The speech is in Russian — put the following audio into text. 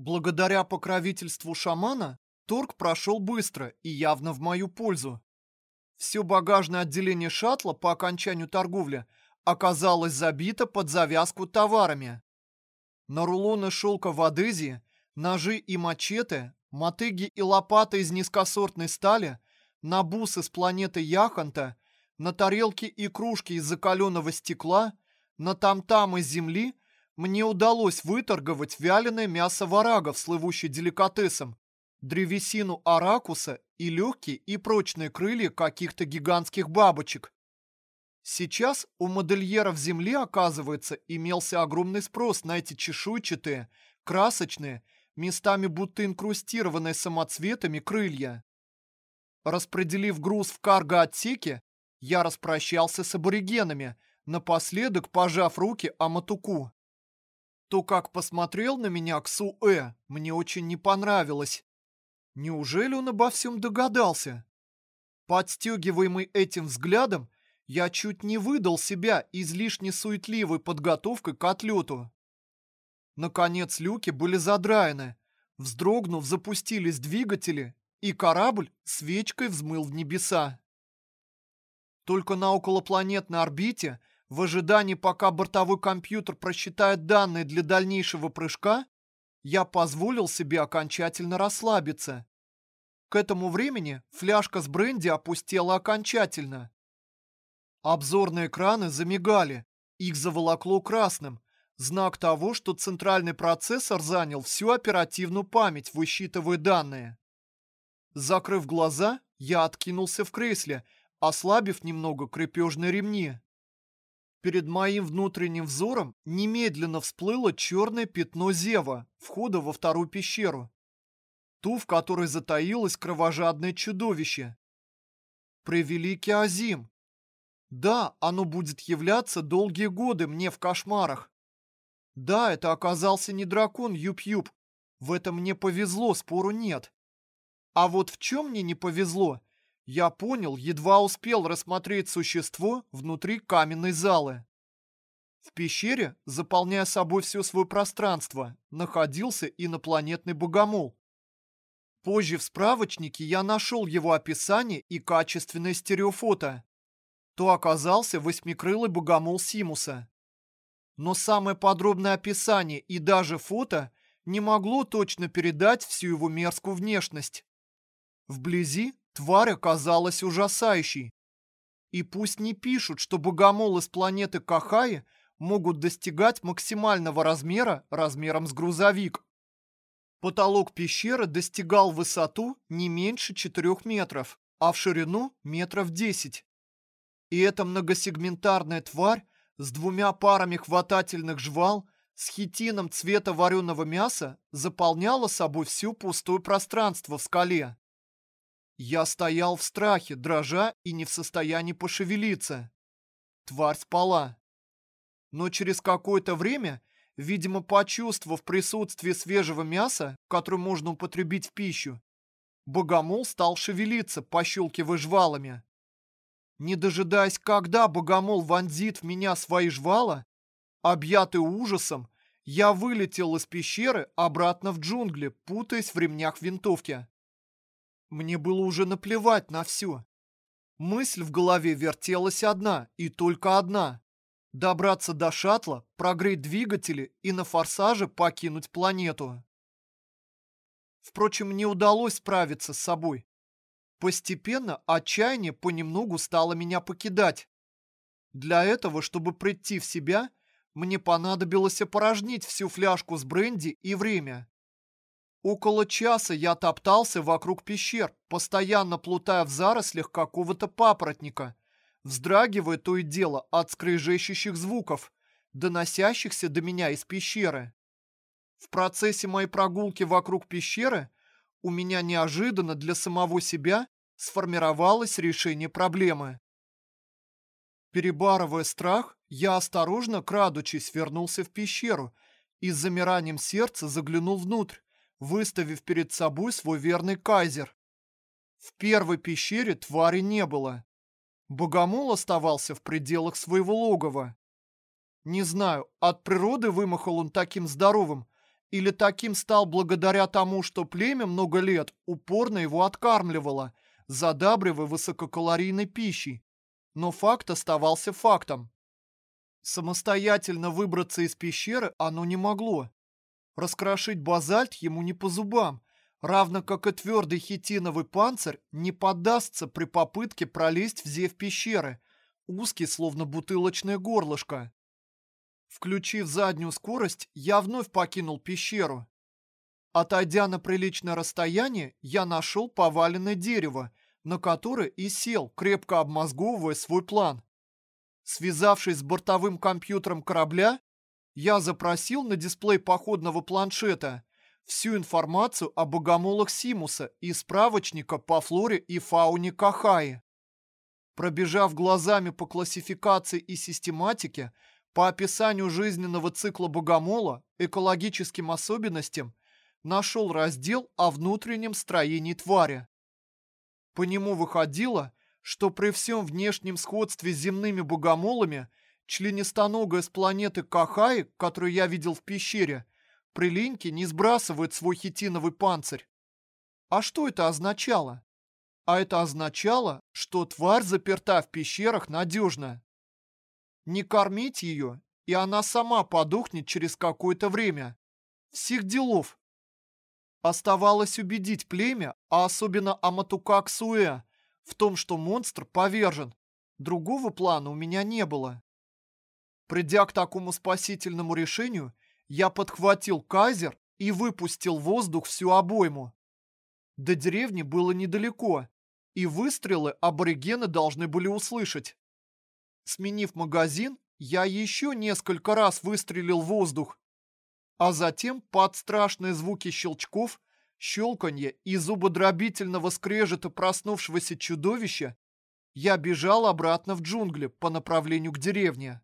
Благодаря покровительству шамана торг прошел быстро и явно в мою пользу. Все багажное отделение шаттла по окончанию торговли оказалось забито под завязку товарами. На рулоны шелка в Одезии, ножи и мачете, мотыги и лопаты из низкосортной стали, на бусы с планеты Яханта, на тарелки и кружки из закаленного стекла, на там-там из земли мне удалось выторговать вяленое мясо варагов, слывущее деликатесом, древесину аракуса и легкие и прочные крылья каких-то гигантских бабочек. Сейчас у модельеров Земли, оказывается, имелся огромный спрос на эти чешуйчатые, красочные, местами будто инкрустированные самоцветами крылья. Распределив груз в карго-отсеке, я распрощался с аборигенами, напоследок пожав руки Аматуку. То, как посмотрел на меня Ксу-Э, мне очень не понравилось. Неужели он обо всем догадался? Подстегиваемый этим взглядом, я чуть не выдал себя излишне суетливой подготовкой к отлету. Наконец люки были задраены, вздрогнув, запустились двигатели, и корабль свечкой взмыл в небеса. Только на околопланетной орбите, в ожидании, пока бортовой компьютер просчитает данные для дальнейшего прыжка, я позволил себе окончательно расслабиться. К этому времени фляжка с бренди опустела окончательно. Обзорные экраны замигали, их заволокло красным, знак того, что центральный процессор занял всю оперативную память, высчитывая данные. Закрыв глаза, я откинулся в кресле, ослабив немного крепежные ремни. Перед моим внутренним взором немедленно всплыло черное пятно Зева, входа во вторую пещеру. Ту, в которой затаилось кровожадное чудовище. Превеликий Азим. Да, оно будет являться долгие годы мне в кошмарах. Да, это оказался не дракон Юп-Юп. В этом мне повезло, спору нет. А вот в чем мне не повезло, я понял, едва успел рассмотреть существо внутри каменной залы. В пещере, заполняя собой все свое пространство, находился инопланетный богомол. Позже в справочнике я нашел его описание и качественное стереофото. То оказался восьмикрылый богомол Симуса. Но самое подробное описание и даже фото не могло точно передать всю его мерзкую внешность. Вблизи Тварь оказалась ужасающей. И пусть не пишут, что богомолы с планеты Кахаи могут достигать максимального размера размером с грузовик. Потолок пещеры достигал высоту не меньше 4 метров, а в ширину метров 10. И эта многосегментарная тварь с двумя парами хватательных жвал с хитином цвета вареного мяса заполняла собой всю пустое пространство в скале. Я стоял в страхе, дрожа и не в состоянии пошевелиться. Тварь спала. Но через какое-то время, видимо, почувствовав присутствие свежего мяса, которое можно употребить в пищу, богомол стал шевелиться, пощелкивая жвалами. Не дожидаясь, когда богомол вонзит в меня свои жвала, объятый ужасом, я вылетел из пещеры обратно в джунгли, путаясь в ремнях винтовки. Мне было уже наплевать на все. Мысль в голове вертелась одна и только одна. Добраться до шаттла, прогреть двигатели и на форсаже покинуть планету. Впрочем, мне удалось справиться с собой. Постепенно отчаяние понемногу стало меня покидать. Для этого, чтобы прийти в себя, мне понадобилось опорожнить всю фляжку с бренди и время. Около часа я топтался вокруг пещер, постоянно плутая в зарослях какого-то папоротника, вздрагивая то и дело от скрежещущих звуков, доносящихся до меня из пещеры. В процессе моей прогулки вокруг пещеры у меня неожиданно для самого себя сформировалось решение проблемы. Перебарывая страх, я осторожно, крадучись, вернулся в пещеру и с замиранием сердца заглянул внутрь, выставив перед собой свой верный кайзер. В первой пещере твари не было. Богомол оставался в пределах своего логова. Не знаю, от природы вымахал он таким здоровым, Или таким стал благодаря тому, что племя много лет упорно его откармливало, задабривая высококалорийной пищей. Но факт оставался фактом. Самостоятельно выбраться из пещеры оно не могло. Раскрошить базальт ему не по зубам, равно как и твердый хитиновый панцирь не поддастся при попытке пролезть в зев пещеры, узкий, словно бутылочное горлышко. Включив заднюю скорость, я вновь покинул пещеру. Отойдя на приличное расстояние, я нашел поваленное дерево, на которое и сел, крепко обмозговывая свой план. Связавшись с бортовым компьютером корабля, я запросил на дисплей походного планшета всю информацию о богомолах Симуса и справочника по флоре и фауне Кахаи. Пробежав глазами по классификации и систематике, по описанию жизненного цикла богомола, экологическим особенностям, нашел раздел о внутреннем строении твари. По нему выходило, что при всем внешнем сходстве с земными богомолами членистоногая с планеты Кахаи, которую я видел в пещере, при линьке не сбрасывает свой хитиновый панцирь. А что это означало? А это означало, что тварь заперта в пещерах надежно. Не кормить ее, и она сама подохнет через какое-то время. Всех делов. Оставалось убедить племя, а особенно Аматукак Суэ, в том, что монстр повержен. Другого плана у меня не было. Придя к такому спасительному решению, я подхватил кайзер и выпустил воздух всю обойму. До деревни было недалеко, и выстрелы аборигены должны были услышать. Сменив магазин, я еще несколько раз выстрелил воздух, а затем под страшные звуки щелчков, щелканье и зубодробительного скрежета проснувшегося чудовища я бежал обратно в джунгли по направлению к деревне.